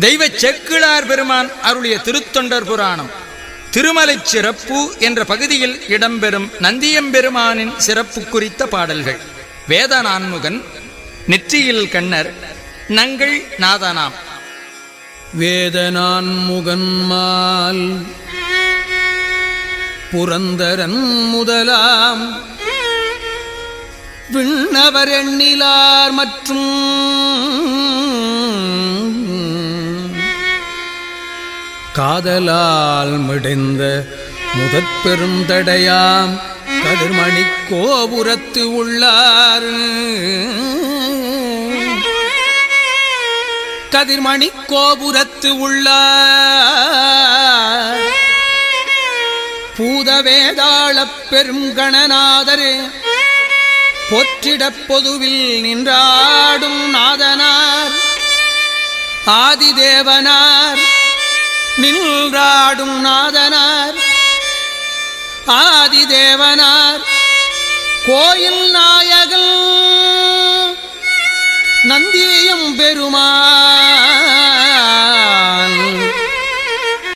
தெய்வ செக்கிழார் பெருமான் அருளிய திருத்தொண்டர் புராணம். திருமலைச் சிறப்பு என்ற பகுதியில் இடம்பெறும் நந்தியம்பெருமானின் சிறப்பு குறித்த பாடல்கள். வேத நான்முகன் நெற்றியில் கண்ணர் நங்கள் நாதனாம். வேதனான் முகன்மால் புரந்தரன் முதலாம். விண்ணவர் எண்ணிலார் மற்றும் காதலால் மிடைந்த முதற் பெருந்தடையாம் கதிர்மணி கோபுரத்து உள்ளார். கதிர்மணி கோபுரத்து உள்ளார். பூதவேதாளப் பெருங்கணநாதரே பொற்றிடப் பொதுவில் நின்றாடும் நாதனார். ஆதிதேவனார் நின்றாடும் நாதனார் ஆதிதேவனார் கோயில் நாயகன் நந்தியம் பெருமாள்